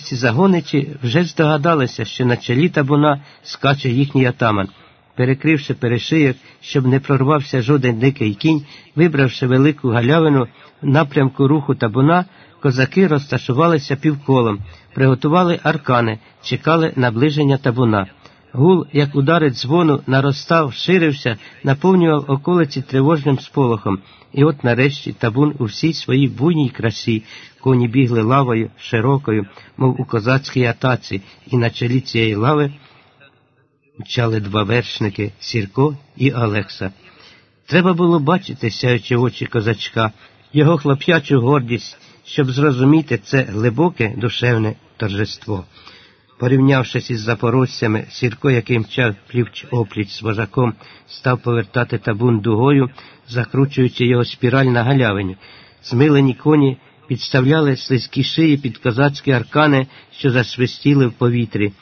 Ці загоничі вже здогадалися, що на чолі табуна скаче їхній атаман. Перекривши перешийок, щоб не прорвався жоден дикий кінь, вибравши велику галявину в напрямку руху табуна, козаки розташувалися півколом, приготували аркани, чекали наближення табуна. Гул, як удари дзвону, наростав, ширився, наповнював околиці тривожним сполохом. І от нарешті табун у всій своїй буйній красі, коні бігли лавою широкою, мов у козацькій атаці, і на чолі цієї лави мчали два вершники Сірко і Олекса. Треба було бачити сяючі очі козачка, його хлоп'ячу гордість, щоб зрозуміти це глибоке душевне торжество. Порівнявшись із запорожцями, Сірко, який мчав плівч опліч з вожаком, став повертати табун дугою, закручуючи його спіраль на галявині. Змилені коні підставляли слизькі шиї під козацькі аркани, що засвистіли в повітрі.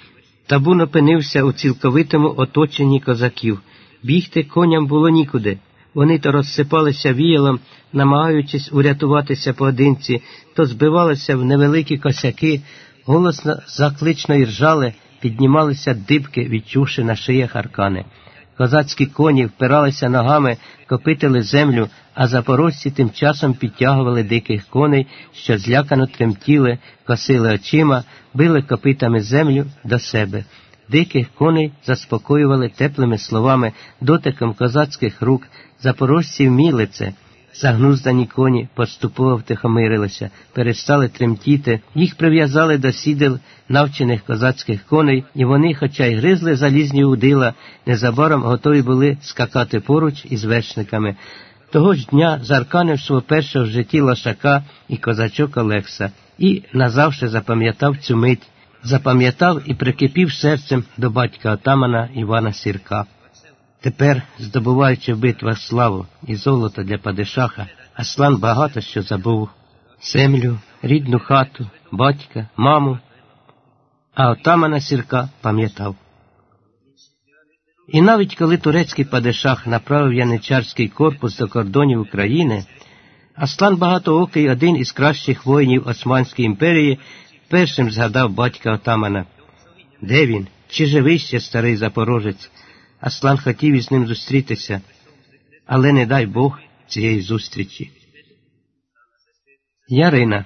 Табун опинився у цілковитому оточенні козаків. Бігти коням було нікуди. Вони то розсипалися віялом, намагаючись урятуватися поодинці, то збивалися в невеликі косяки, голосно заклично іржали, піднімалися дибки, відчувши на шиях аркани. Козацькі коні впиралися ногами, копитили землю, а запорожці тим часом підтягували диких коней, що злякано тремтіли, косили очима, били копитами землю до себе. Диких коней заспокоювали теплими словами, дотиком козацьких рук, запорожці вміли це. Загнуздані коні поступово втихомирилися, перестали тремтіти, їх прив'язали до сідел навчених козацьких коней, і вони, хоча й гризли залізні удила, незабаром готові були скакати поруч із вершниками. Того ж дня зарканив свого першого в житті лошака і козачок Олекса, і назавше запам'ятав цю мить, запам'ятав і прикипів серцем до батька отамана Івана Сірка. Тепер, здобуваючи в битвах славу і золото для падишаха, Аслан багато що забув землю, рідну хату, батька, маму, а отамана сірка пам'ятав. І навіть коли турецький падишах направив яничарський корпус до кордонів України, Аслан Багатоокий, один із кращих воїнів Османської імперії, першим згадав батька отамана. Де він? Чи живий ще старий запорожець? Аслан хотів із ним зустрітися, але не дай Бог цієї зустрічі. Ярина.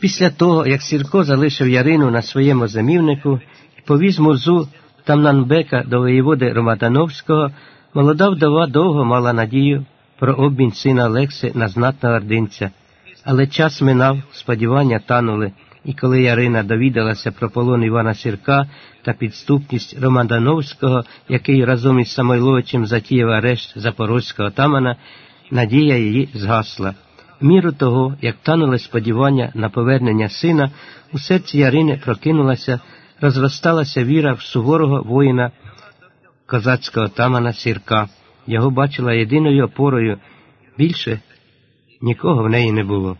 Після того, як Сірко залишив Ярину на своєму замівнику і повіз мурзу Тамнанбека до воєводи Роматановського, молода вдова довго мала надію про обмін сина Олекси на знатного ординця. Але час минав, сподівання танули і коли Ярина довідалася про полон Івана Сірка та підступність Романдановського, який разом із Самойловичем затіяв арешт запорозького тамана, надія її згасла. Міру того, як танули сподівання на повернення сина, у серці Ярини прокинулася, розросталася віра в суворого воїна козацького тамана Сірка. Його бачила єдиною опорою. Більше нікого в неї не було.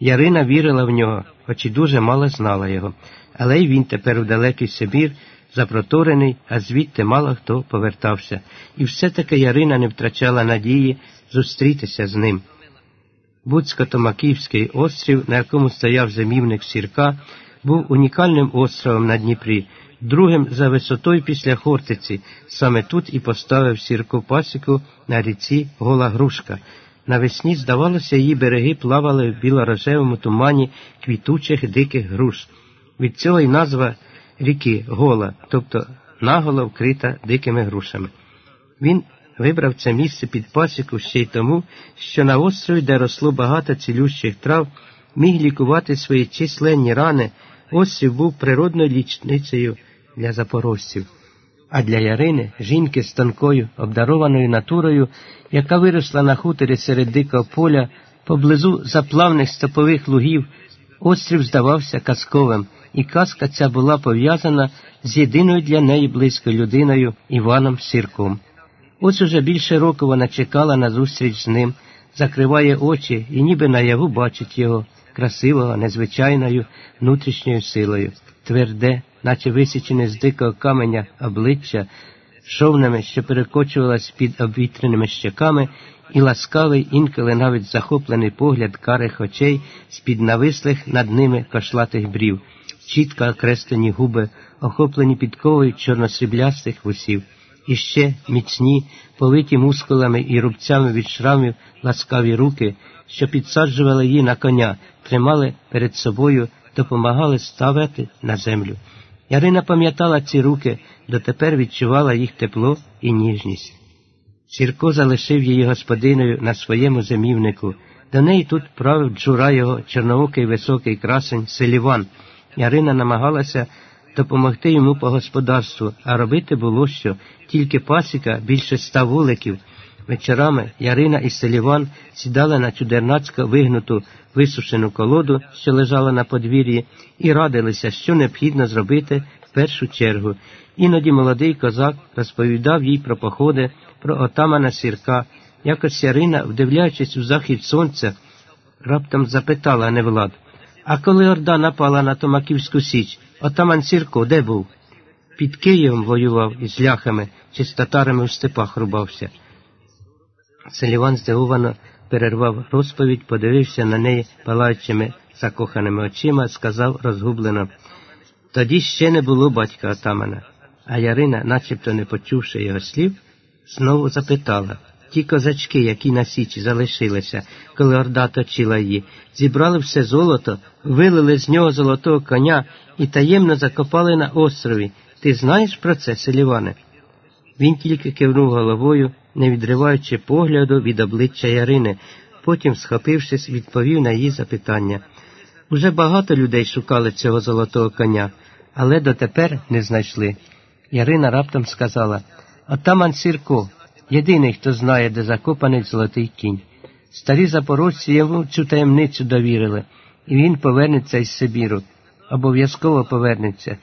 Ярина вірила в нього, хоч і дуже мало знала його, але й він тепер у далекий Сибір, запроторений, а звідти мало хто повертався, і все-таки Ярина не втрачала надії зустрітися з ним. Буцько-Томаківський острів, на якому стояв зимівник Сірка, був унікальним островом на Дніпрі, другим за висотою після Хортиці. Саме тут і поставив Сірку пасіку на ріці Гола Грушка. Навесні, здавалося, її береги плавали в білорожевому тумані квітучих диких груш. Від цього й назва ріки Гола, тобто наголо вкрита дикими грушами. Він вибрав це місце під пасіку ще й тому, що на острові, де росло багато цілющих трав, міг лікувати свої численні рани, острів був природною лічницею для запорожців а для Ярини, жінки з тонкою, обдарованою натурою, яка виросла на хуторі серед дикого поля, поблизу заплавних стопових лугів, острів здавався казковим, і казка ця була пов'язана з єдиною для неї близькою людиною Іваном Сірком. Ось уже більше року вона чекала на зустріч з ним, закриває очі і ніби наяву бачить його, красивого, незвичайною внутрішньою силою, тверде, наче висічене з дикого каменя обличчя, шовнами, що перекочувалась під обвітреними щеками, і ласкавий, інколи навіть захоплений погляд карих очей з-під навислих над ними кошлатих брів, чітко окреслені губи, охоплені підковою чорносріблястих вусів, і ще міцні, повиті мускулами і рубцями від шрамів ласкаві руки, що підсаджували її на коня, тримали перед собою, допомагали ставити на землю. Ярина пам'ятала ці руки, дотепер відчувала їх тепло і ніжність. Сірко залишив її господиною на своєму зимівнику. До неї тут правив джура його чорноокий високий красень Селіван. Ярина намагалася допомогти йому по господарству, а робити було що, тільки пасіка більше ста вуликів. Вечорами Ярина і Селіван сідали на чудернацько вигнуту висушену колоду, що лежала на подвір'ї, і радилися, що необхідно зробити в першу чергу. Іноді молодий козак розповідав їй про походи, про отамана сірка. Якось Ярина, вдивляючись у захід сонця, раптом запитала Невлад, а коли Орда напала на Томаківську Січ, отаман Сірко де був? Під Києвом воював із ляхами чи з татарами в степах рубався. Селіван здивовано перервав розповідь, подивився на неї палаючими закоханими очима, сказав розгублено тоді ще не було батька отамана. А Ярина, начебто не почувши його слів, знову запитала ті козачки, які на січі залишилися, коли орда точила її, зібрали все золото, вилили з нього золотого коня і таємно закопали на острові. Ти знаєш про це, Селіване? Він тільки кивнув головою, не відриваючи погляду від обличчя Ярини, потім, схопившись, відповів на її запитання. Уже багато людей шукали цього золотого коня, але дотепер не знайшли. Ярина раптом сказала Отаман Сірко, єдиний, хто знає, де закопаний золотий кінь. Старі запорожці йому цю таємницю довірили, і він повернеться із Сибіру, обов'язково повернеться,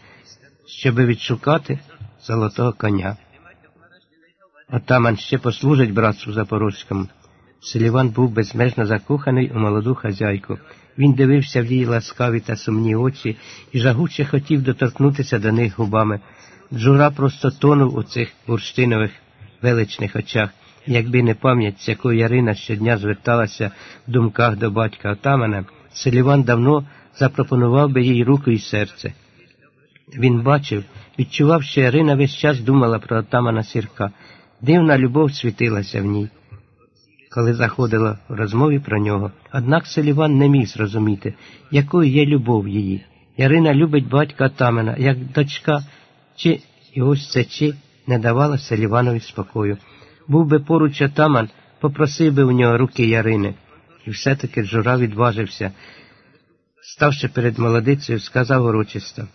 щоби відшукати золотого коня. Отаман ще послужить братству Запорозькому. Селіван був безмежно закоханий у молоду хазяйку. Він дивився в її ласкаві та сумні очі і жагуче хотів доторкнутися до них губами. Джура просто тонув у цих бурштинових величних очах, якби не пам'ять, з якою Ярина щодня зверталася в думках до батька отамана, Селіван давно запропонував би їй руку і серце. Він бачив, відчував, що Ярина весь час думала про отамана сірка. Дивна любов світилася в ній коли заходила в розмові про нього. Однак Селіван не міг зрозуміти, якою є любов її. Ярина любить батька Тамена, як дочка, чи і ось це чи не давала Селіванові спокою. Був би поруч отаман, попросив би у нього руки Ярини. І все-таки Джура відважився. Ставши перед молодицею, сказав урочисто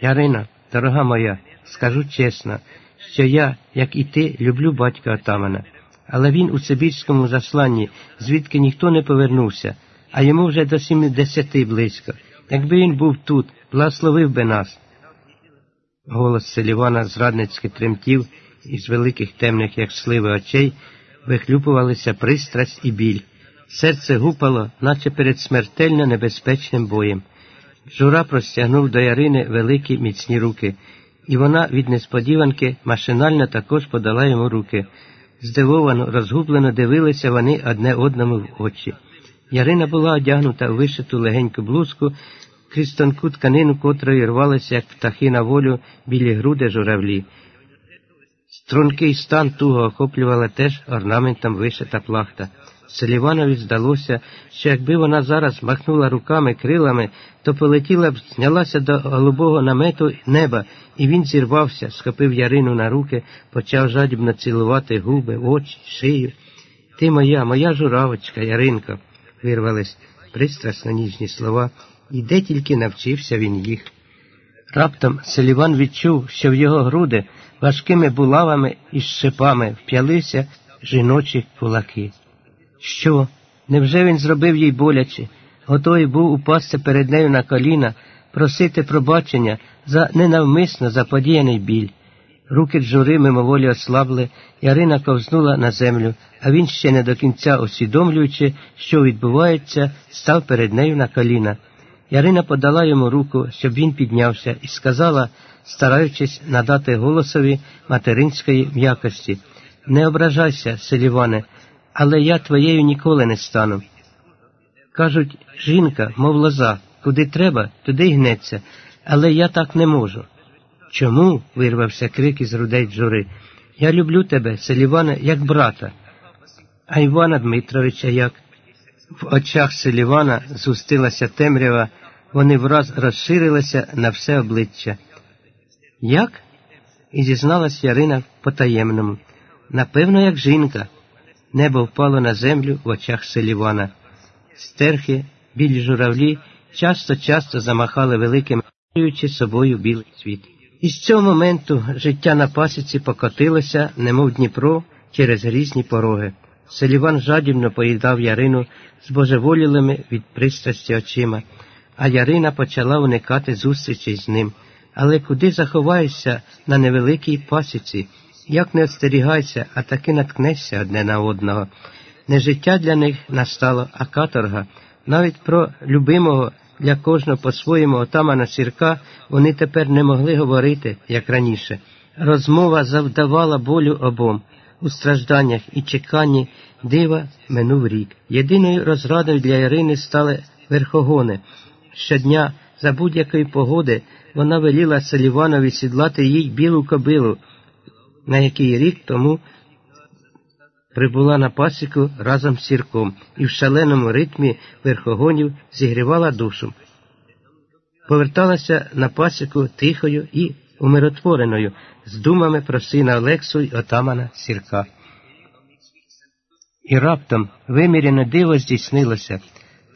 Ярина, дорога моя, скажу чесно, що я, як і ти, люблю батька отамана але він у Сибірському засланні, звідки ніхто не повернувся, а йому вже до сімдесяти близько. Якби він був тут, благословив би нас. Голос Селівана зрадницьки тремтів, із великих темних, як сливи очей, вихлюпувалися пристрасть і біль. Серце гупало, наче перед смертельно небезпечним боєм. Жура простягнув до Ярини великі міцні руки, і вона від несподіванки машинально також подала йому руки. Здивовано, розгублено дивилися вони одне одному в очі. Ярина була одягнута в вишиту легеньку блузку, крізь тонку тканину, котрої рвалися, як птахи на волю, білі груди журавлі. Стрункий стан туго охоплювала теж орнаментом вишита плахта. Селіванові здалося, що якби вона зараз махнула руками, крилами, то полетіла б, знялася до голубого намету неба, і він зірвався, схопив Ярину на руки, почав жадібно цілувати губи, очі, шию. Ти моя, моя журавочка, Яринко, вирвались пристрасно ніжні слова, і де тільки навчився він їх. Раптом Селіван відчув, що в його груди важкими булавами і шипами вп'ялися жіночі кулаки. Що? Невже він зробив їй боляче? Готовий був упасти перед нею на коліна, просити пробачення за ненавмисно заподіяний біль. Руки джури мимоволі ослабли, Ярина ковзнула на землю, а він, ще не до кінця усвідомлюючи, що відбувається, став перед нею на коліна. Ярина подала йому руку, щоб він піднявся, і сказала, стараючись надати голосові материнської м'якості Не ображайся, Селіване, але я твоєю ніколи не стану. Кажуть, жінка, мов лоза, куди треба, туди й гнеться, але я так не можу. Чому? вирвався крик із грудей Джури. Я люблю тебе, Селіване, як брата. А Івана Дмитровича як? В очах Селівана зустилася темрява, вони враз розширилися на все обличчя. Як? І зізналась Ярина по-таємному. Напевно, як жінка. Небо впало на землю в очах Селівана. Стерхи, білі журавлі, часто-часто замахали великим, собою білий світ. І з цього моменту життя на пасіці покотилося, немов Дніпро, через грізні пороги. Селіван жадібно поїдав Ярину з божеволілими від пристрасті очима, а Ярина почала уникати зустрічей з ним. Але куди заховаєшся на невеликій пасіці? Як не остерігайся, а таки наткнешся одне на одного. Не життя для них настало, а каторга. Навіть про любимого для кожного по-своєму отамана сірка вони тепер не могли говорити, як раніше. Розмова завдавала болю обом. У стражданнях і чеканні дива минув рік. Єдиною розрадою для Ірини стали верхогони. Щодня, за будь-якої погоди, вона веліла Селіванові сідлати їй білу кобилу, на який рік тому прибула на пасіку разом з сірком і в шаленому ритмі верхогонів зігрівала душу. Поверталася на пасіку тихою і умиротвореною, з думами про сина Олексу й отамана сірка. І раптом виміряне диво здійснилося.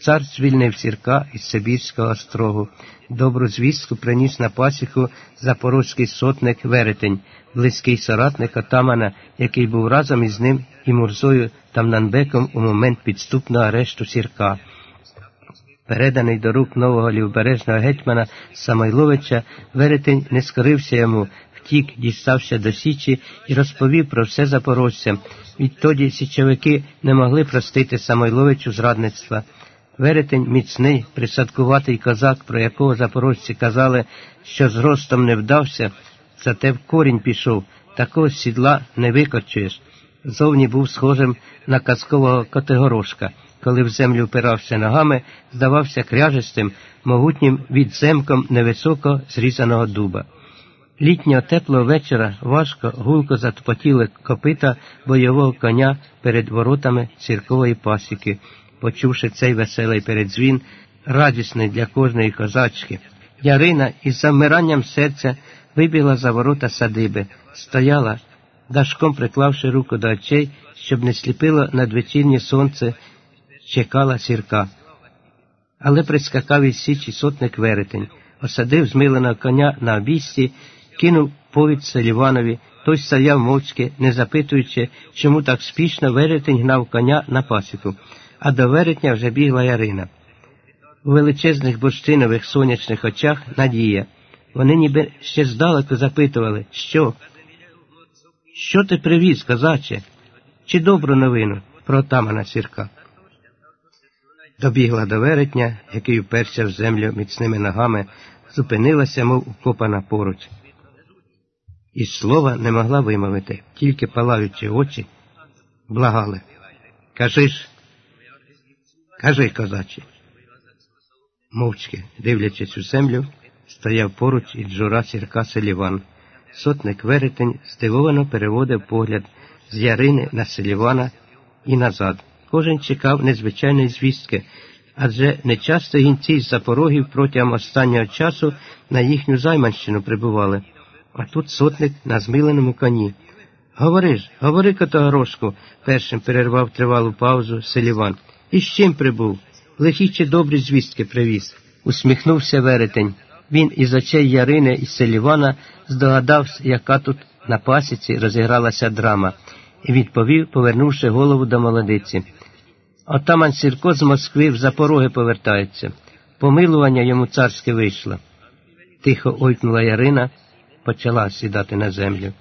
Цар звільнив сірка із Сибірського острогу. Добру звістку приніс на пасіку запорозький сотник Веретень, близький соратник отамана, який був разом із ним і Мурзою Тамнанбеком у момент підступного арешту сірка. Переданий до рук нового лівбережного гетьмана Самойловича, Веретень не скорився йому, втік, дістався до Січі і розповів про все запорожцям. Відтоді січовики не могли простити Самойловичу зрадництва. Веретень міцний, присадкуватий козак, про якого запорожці казали, що з ростом не вдався, зате в корінь пішов, такого сідла не викочуєш. Зовні був схожим на казкового котигорошка, коли в землю впирався ногами, здавався кряжестим, могутнім відземком невисоко зрізаного дуба. Літнього теплого вечора важко гулко затупотіли копита бойового коня перед воротами ціркової пасіки почувши цей веселий передзвін, радісний для кожної козачки. Ярина із замиранням серця вибігла за ворота садиби, стояла, дашком приклавши руку до очей, щоб не сліпило надвечірнє сонце, чекала сірка. Але прискакав із січі сотник веретень, осадив змиленого коня на обійсті, кинув повід Селіванові, той стояв мовчки, не запитуючи, чому так спішно веретень гнав коня на пасіку а до веретня вже бігла Ярина. У величезних бурштинових сонячних очах надія. Вони ніби ще здалеку запитували, що? Що ти привіз, козаче? Чи добру новину про отамана сірка? Добігла до веретня, який вперся в землю міцними ногами, зупинилася, мов укопана поруч. І слова не могла вимовити, тільки палаючи очі, благали. Кажи ж, Кажи, козаче. Мовчки, дивлячись у землю, стояв поруч і джура сірка Селіван. Сотник веретень здивовано переводив погляд з ярини на Селівана і назад. Кожен чекав незвичайної звістки, адже нечасто гінці з запорогів протягом останнього часу на їхню займанщину прибували. А тут сотник на змиленому коні. Говори ж, говори, Котогорошку, першим перервав тривалу паузу Селіван. І з чим прибув? Лихі чи добрі звістки привіз. Усміхнувся веретень. Він із очей Ярини і Селівана здогадався, яка тут на пасіці розігралася драма, і відповів, повернувши голову до молодиці. Отаман Сірко з Москви в Запороги повертається. Помилування йому царське вийшло. Тихо ойкнула Ярина, почала сідати на землю.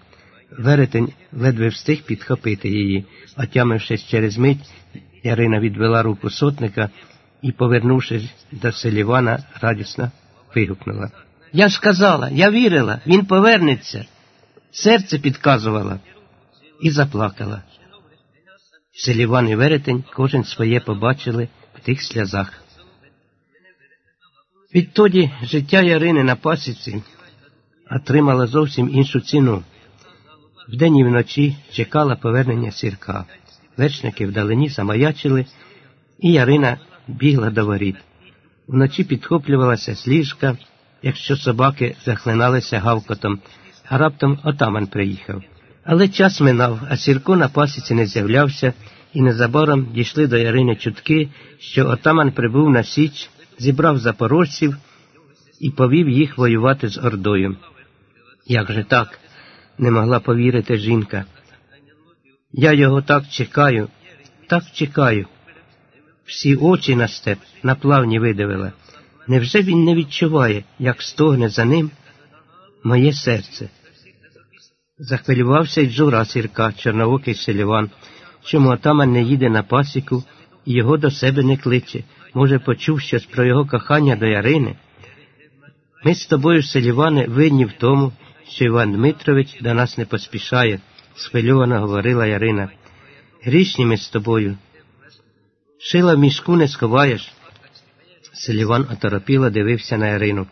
Веретень ледве встиг підхопити її, отямившись через мить, Ярина відвела руку сотника і, повернувшись до Селівана, радісно вигукнула. Я ж сказала, я вірила, він повернеться. Серце підказувало і заплакала. Селіван і веретень кожен своє побачили в тих сльозах. Відтоді життя Ярини на пасіці отримало зовсім іншу ціну. Вдень і вночі чекала повернення сірка. Вершники вдалині замаячили, і Ярина бігла до воріт. Вночі підхоплювалася з ліжка, якщо собаки захлиналися гавкотом, а раптом отаман приїхав. Але час минав, а Сірко на пасіці не з'являвся, і незабаром дійшли до Ярини чутки, що отаман прибув на Січ, зібрав запорожців і повів їх воювати з Ордою. Як же так? не могла повірити жінка. Я його так чекаю, так чекаю. Всі очі на степ на плавні видавила. Невже він не відчуває, як стогне за ним моє серце? Захвилювався й Джура сірка, чорновокий селіван, чому отаман не їде на пасіку і його до себе не кличе. Може, почув щось про його кохання до Ярини? Ми з тобою, селіване, винні в тому, що Іван Дмитрович до нас не поспішає, схвильовано говорила Ярина. Грішні ми з тобою. Шила в мішку не сховаєш. Селіван оторопіло дивився на Ярину.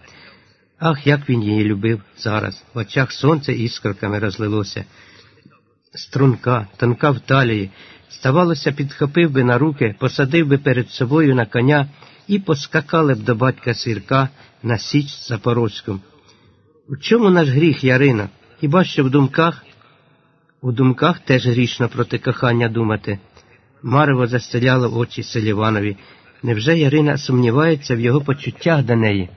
Ах, як він її любив зараз. В очах сонце іскорками розлилося. Струнка, тонка в талії. Ставалося, підхопив би на руки, посадив би перед собою на коня і поскакали б до батька Сірка на Січ Запорозьку. У чому наш гріх, Ярина? Хіба що в думках? У думках теж грішно проти кохання думати. Марево застеляло очі Селіванові. Невже Ярина сумнівається в його почуттях до неї?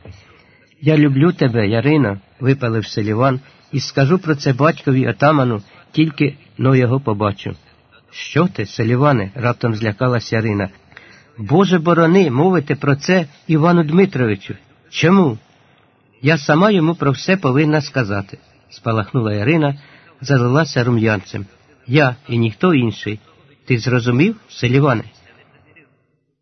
Я люблю тебе, Ярина, випалив Селіван, і скажу про це батькові отаману, тільки но його побачу. Що ти, Селіване? раптом злякалась Ярина. Боже борони, мовити про це Івану Дмитровичу. Чому? Я сама йому про все повинна сказати, спалахнула Ярина, залилася рум'янцем. Я і ніхто інший. Ти зрозумів, Селіване?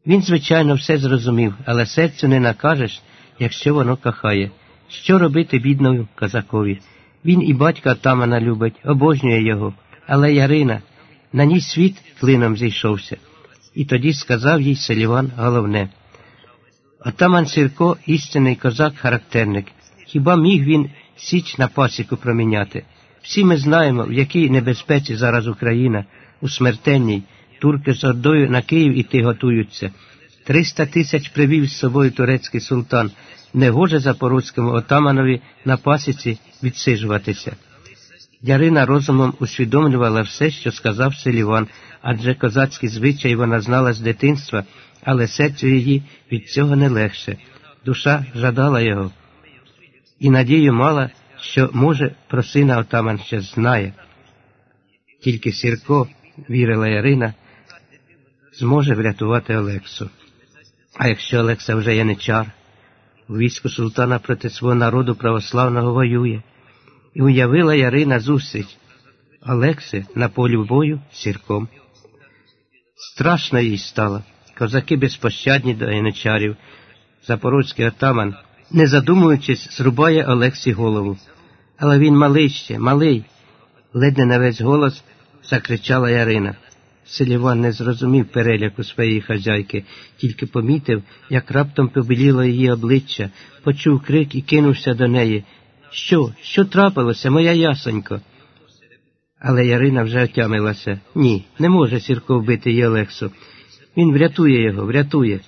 Він, звичайно, все зрозумів, але серцю не накажеш, якщо воно кохає. Що робити бідному козакові? Він і батька Тамана любить, обожнює його, але Ярина на ній світ клином зійшовся. І тоді сказав їй Селіван головне. Отаман Сірко істинний козак-характерник. Хіба міг він січ на пасіку проміняти? Всі ми знаємо, в якій небезпеці зараз Україна, у смертельній. Турки з Ордою на Київ іти готуються. Триста тисяч привів з собою турецький султан. Не гоже запорозькому отаманові на пасіці відсижуватися. Ярина розумом усвідомлювала все, що сказав Селіван, адже козацькі звичаї вона знала з дитинства, але серцю її від цього не легше. Душа жадала його і надію мала, що, може, про сина отаман ще знає. Тільки Сірко, вірила Ярина, зможе врятувати Олексу. А якщо Олекса вже яничар, у війську султана проти свого народу православного воює, і уявила Ярина зустріч Олекси на полі бою з сірком. Страшно їй стало. Козаки безпощадні до яничарів. Запорозький отаман, не задумуючись, зрубає Олексі голову. Але він малий ще, малий, ледь не на весь голос закричала Ярина. Селіван не зрозумів переляку своєї хазяйки, тільки помітив, як раптом побіліло її обличчя, почув крик і кинувся до неї. Що, що трапилося, моя ясонько? Але Ярина вже отямилася. Ні, не може Сірко вбити її Олексу. Він врятує його, врятує.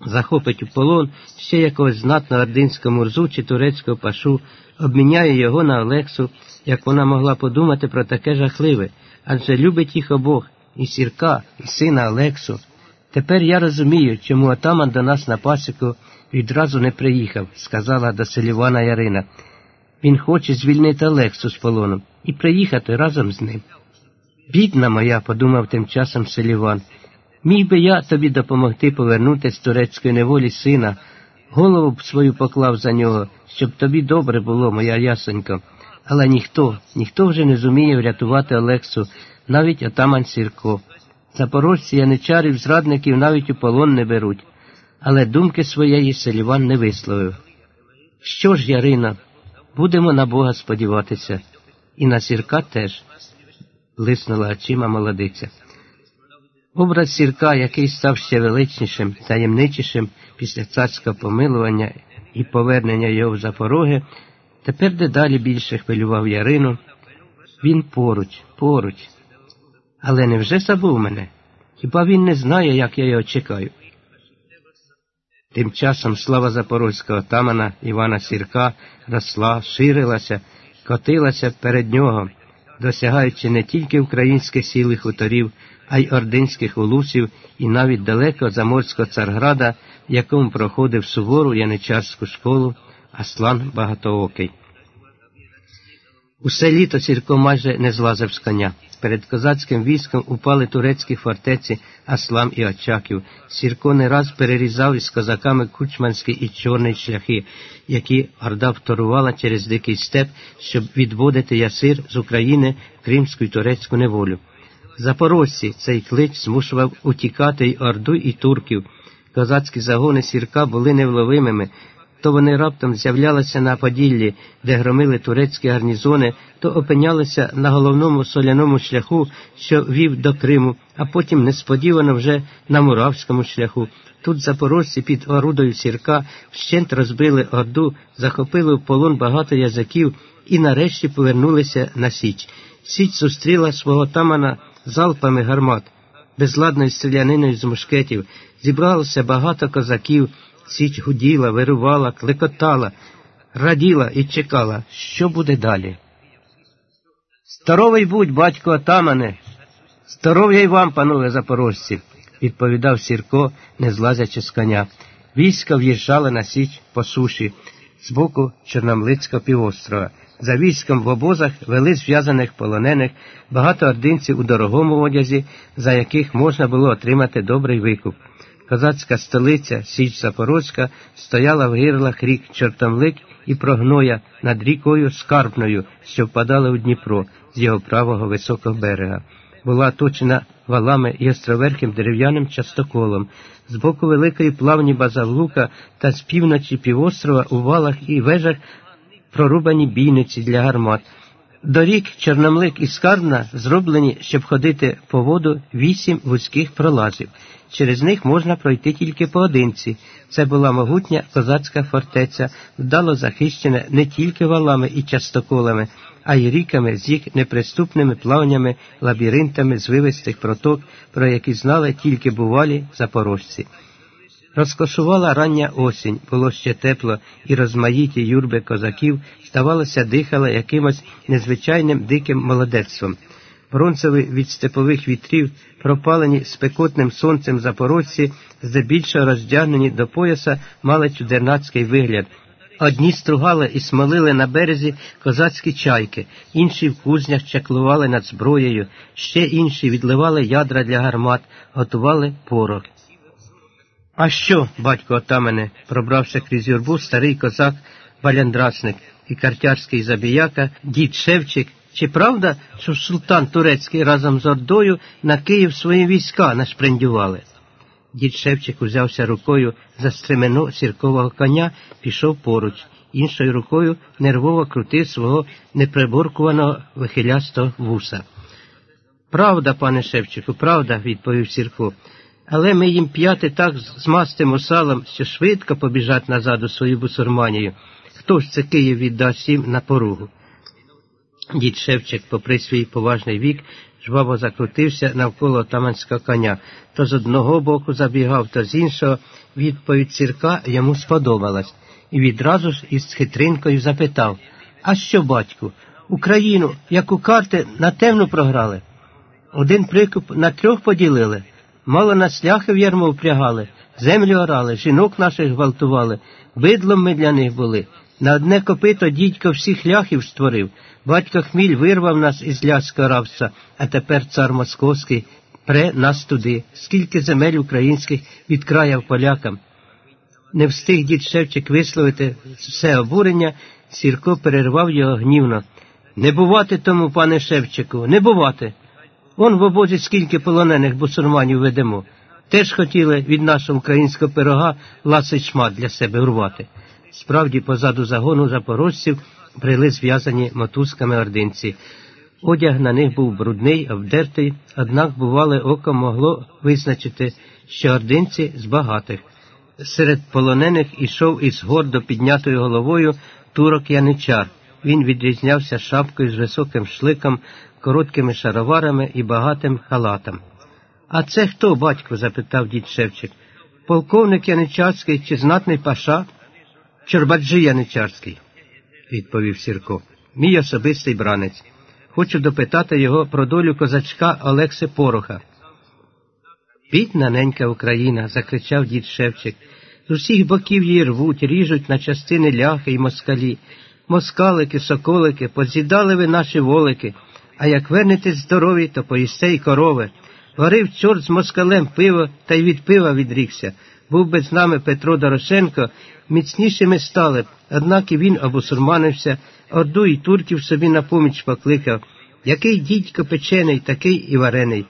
Захопить у полон ще якогось знатного ординського мурзу чи турецького пашу, обміняє його на Олексу, як вона могла подумати про таке жахливе, адже любить їх обох і сірка, і сина Олексу. Тепер я розумію, чому отаман до нас на пасіку відразу не приїхав, сказала до Селівана Ярина. Він хоче звільнити Олексу з полоном і приїхати разом з ним. Бідна моя, подумав тим часом Селіван, міг би я тобі допомогти повернути з турецької неволі сина, голову б свою поклав за нього, щоб тобі добре було, моя ясенька. Але ніхто, ніхто вже не зуміє врятувати Олексу, навіть отаман Сірко. Запорожці яничарів, зрадників навіть у полон не беруть. але думки своєї Селіван не висловив. Що ж, Ярина, будемо на Бога сподіватися, і на сірка теж, блиснула очима молодиця. Образ сірка, який став ще величнішим, таємничішим після царського помилування і повернення його в запороги, тепер дедалі більше хвилював Ярину. Він поруч, поруч. Але невже забув мене? Хіба він не знає, як я його чекаю? Тим часом слава запорозького тамана Івана Сірка росла, ширилася, котилася перед нього, досягаючи не тільки українських сіл і хуторів, а й ординських улусів і навіть далеко заморського царграда, в якому проходив сувору яничарську школу Аслан Багатоокий. Усе літо Сірко майже не злазив з коня. Перед козацьким військом упали турецькі фортеці Аслам і Очаків. Сірко не раз перерізав із козаками кучманські і чорні шляхи, які Орда вторувала через дикий степ, щоб відводити ясир з України кримську і турецьку неволю. Запорожці цей клич змушував утікати й Орду, і турків. Козацькі загони сірка були невловимими. То вони раптом з'являлися на Поділлі, де громили турецькі гарнізони, то опинялися на головному соляному шляху, що вів до Криму, а потім несподівано вже на Муравському шляху. Тут запорожці під орудою сірка вщент розбили Орду, захопили в полон багато язиків і нарешті повернулися на Січ. Січ зустріла свого тамана залпами гармат, безладною стріляниною з мушкетів, зібралося багато козаків. Січ гуділа, вирувала, клекотала, раділа і чекала, що буде далі. Здоровий будь, батько отамане, здоров'я й вам, панове запорожці, відповідав Сірко, не злазячи з коня. Війська в'їжджали на січ по суші з боку Чорномлицького півострова. За військом в обозах вели зв'язаних полонених багато ординців у дорогому одязі, за яких можна було отримати добрий викуп. Козацька столиця Січ Запорозька стояла в гирлах рік Чортомлик і прогноя над рікою Скарбною, що впадала у Дніпро з його правого високого берега. Була оточена валами і островерхим дерев'яним частоколом. З боку великої плавні базавлука та з півночі півострова у валах і вежах прорубані бійниці для гармат. Дорік Чорномлик і Скарбна зроблені, щоб ходити по воду вісім вузьких пролазів. Через них можна пройти тільки поодинці. Це була могутня козацька фортеця, вдало захищена не тільки валами і частоколами, а й ріками з їх неприступними плавнями, лабіринтами звивистих проток, про які знали тільки бувалі запорожці. Розкошувала рання осінь, було ще тепло, і розмаїті юрби козаків, здавалося, дихали якимось незвичайним диким молодецтвом. Бронцеві від степових вітрів, пропалені спекотним сонцем запорожці, здебільшого роздягнені до пояса, мали чудернацький вигляд. Одні стругали і смолили на березі козацькі чайки, інші в кузнях чаклували над зброєю, ще інші відливали ядра для гармат, готували порох. А що, батько отамене, пробрався крізь юрбу старий козак Валяндрасник і картярський забіяка, дід Шевчик, чи правда, що султан турецький разом з Ордою на Київ свої війська нашпрендювали? Дід Шевчик узявся рукою за стремено сіркового коня, пішов поруч, іншою рукою нервово крутив свого неприборкуваного вихилястого вуса. Правда, пане Шевчику, правда, відповів Сірко. Але ми їм п'яти так змастимо салом, що швидко побіжать назад у свою бусурманію. Хто ж це Київ віддасть їм на поругу? Дід Шевчик, попри свій поважний вік, жваво закрутився навколо таманського коня, то з одного боку забігав, то з іншого відповідь цірка йому сподобалась, і відразу ж із хитринкою запитав А що, батьку, Україну, як у карти, на темну програли? Один прикуп на трьох поділили, мало на сляхи в ярмо впрягали, землю орали, жінок наших гвалтували, бидлом ми для них були. На одне копито дідько всіх ляхів створив. Батько Хміль вирвав нас із ляського рабства, а тепер цар московський пре нас туди, скільки земель українських відкраяв полякам. Не встиг дід Шевчик висловити все обурення, Сірко перервав його гнівно. Не бувати тому, пане Шевчику, не бувати. Он в обозі скільки полонених бусурманів ведемо. теж хотіли від нашого українського пирога ласий шмат для себе урвати. Справді, позаду загону запорожців брели зв'язані мотузками ординці. Одяг на них був брудний, обдертий, однак, бувале око могло визначити, що ординці з багатих. Серед полонених ішов із гордо піднятою головою турок яничар. Він відрізнявся шапкою з високим шликом, короткими шароварами і багатим халатом. А це хто, батько? запитав дід Шевчик. Полковник Яничарський чи знатний паша? Чорбаджи Яничарський, відповів Сірко. Мій особистий бранець. Хочу допитати його про долю козачка Олекси Пороха. Бідна ненька Україна, закричав дід Шевчик. З усіх боків її рвуть, ріжуть на частини ляхи й москалі. Москалики, соколики, поз'їдали ви наші волики, а як вернетесь здорові, то поїсте й корови. Варив чорт з москалем пиво та й від пива відрікся. Був би з нами Петро Дорошенко, міцнішими стали б, однак і він обусурманився, орду й турків собі на поміч покликав. Який дідько печений, такий і варений.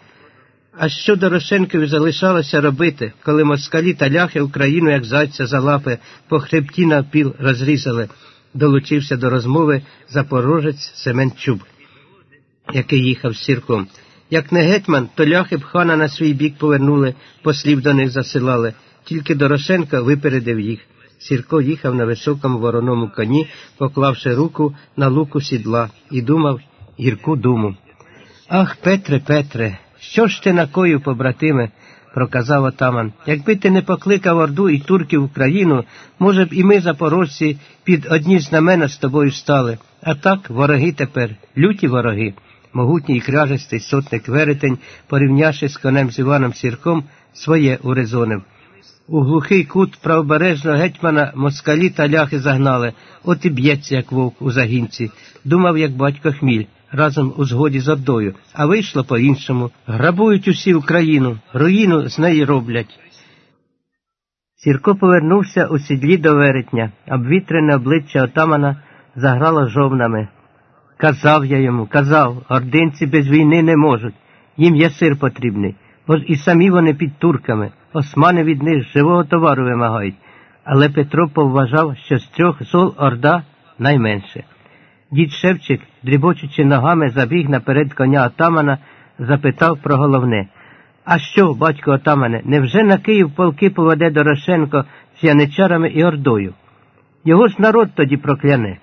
А що Дорошенкові залишалося робити, коли москалі та ляхи Україну, як зайця за лапи, по хребті навпіл розрізали, долучився до розмови запорожець Семен Чуб, який їхав з сірком. Як не гетьман, то ляхи б хана на свій бік повернули, послів до них засилали, тільки Дорошенко випередив їх. Сірко їхав на високому вороному коні, поклавши руку на луку сідла, і думав гірку думу. Ах, Петре, Петре, що ж ти накоїв, побратиме? проказав отаман. Якби ти не покликав Орду і турків в Україну, може б і ми, запорожці, під одні знамена з тобою стали. А так вороги тепер, люті вороги. Могутній кряжестий сотник веретень, порівнявши з конем з Іваном Сірком, своє урезонив. У глухий кут правобережного гетьмана москалі та ляхи загнали, от і б'ється, як вовк у загінці. Думав, як батько хміль, разом у згоді з Ордою, а вийшло по-іншому. Грабують усі Україну, руїну з неї роблять. Сірко повернувся у сідлі до веретня, обвітрене обличчя отамана заграло жовнами. Казав я йому, казав, ординці без війни не можуть. Їм є сир потрібний, бо і самі вони під турками, османи від них живого товару вимагають. Але Петро повважав, що з трьох зол орда найменше. Дід Шевчик, дрібочучи ногами, забіг наперед коня отамана, запитав про головне. А що, батько отамане, невже на Київ полки поведе Дорошенко з яничарами і ордою? Його ж народ тоді прокляне.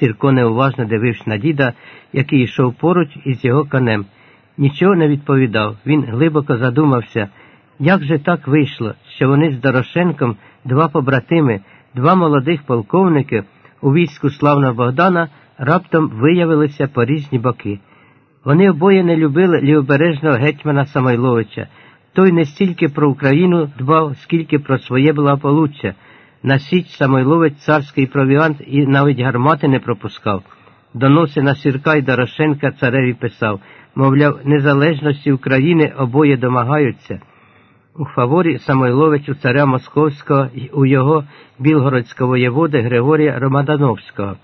Сірко неуважно дивився на діда, який йшов поруч із його конем. Нічого не відповідав. Він глибоко задумався, як же так вийшло, що вони з Дорошенком, два побратими, два молодих полковники у війську славного Богдана раптом виявилися по різні боки. Вони обоє не любили лівобережного гетьмана Самойловича. Той не стільки про Україну дбав, скільки про своє благополуччя. На січ Самойловець царський провіант і навіть гармати не пропускав. Доноси на Сірка й Дорошенка цареві писав, мовляв, незалежності України обоє домагаються. У фаворі Самойлович у царя Московського і у його білгородського воєводи Григорія Ромадановського.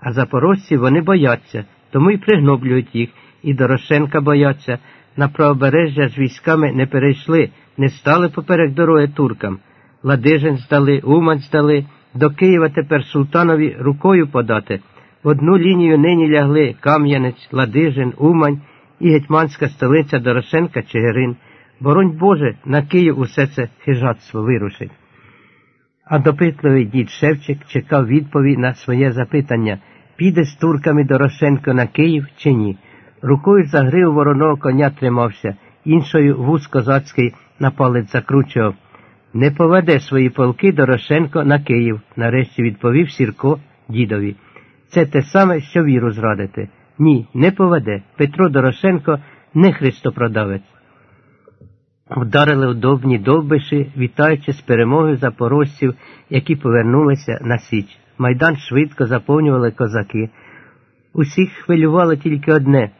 А запорожці вони бояться, тому й пригноблюють їх, і Дорошенка бояться. На правобережжя з військами не перейшли, не стали поперек дороги туркам. Ладижин здали, Умань здали, до Києва тепер султанові рукою подати. В одну лінію нині лягли Кам'янець, Ладижин, Умань і гетьманська столиця Дорошенка Чигирин. Боронь Боже, на Київ усе це хижатство вирушить. А допитливий дід Шевчик чекав відповідь на своє запитання піде з турками Дорошенко на Київ чи ні. Рукою за гриву вороного коня тримався, іншою вуз козацький на палець закручував. Не поведе свої полки Дорошенко на Київ, нарешті відповів Сірко дідові. Це те саме, що віру зрадити. Ні, не поведе. Петро Дорошенко не христопродавець. Вдарили удобні довбиші, вітаючи з перемогою запорожців, які повернулися на Січ. Майдан швидко заповнювали козаки. Усіх хвилювало тільки одне.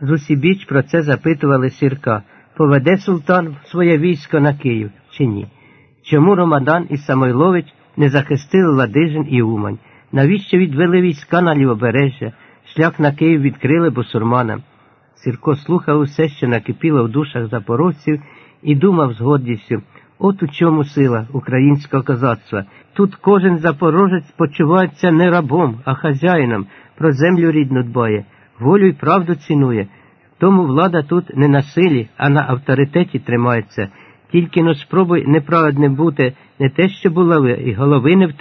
З усібіч про це запитували Сірка поведе султан своє військо на Київ чи ні. Чому Ромадан і Самойлович не захистили Ладижин і Умань? Навіщо відвели війська на лівобережжя, шлях на Київ відкрили бусурманам? Сірко слухав усе, що накипіло в душах запорожців, і думав з гордістю. От у чому сила українського козацтва. Тут кожен запорожець почувається не рабом, а хазяїном, про землю рідну дбає, волю й правду цінує. Тому влада тут не на силі, а на авторитеті тримається. Тільки но спробуй неправедним бути не те, що булави, і голови не втримати.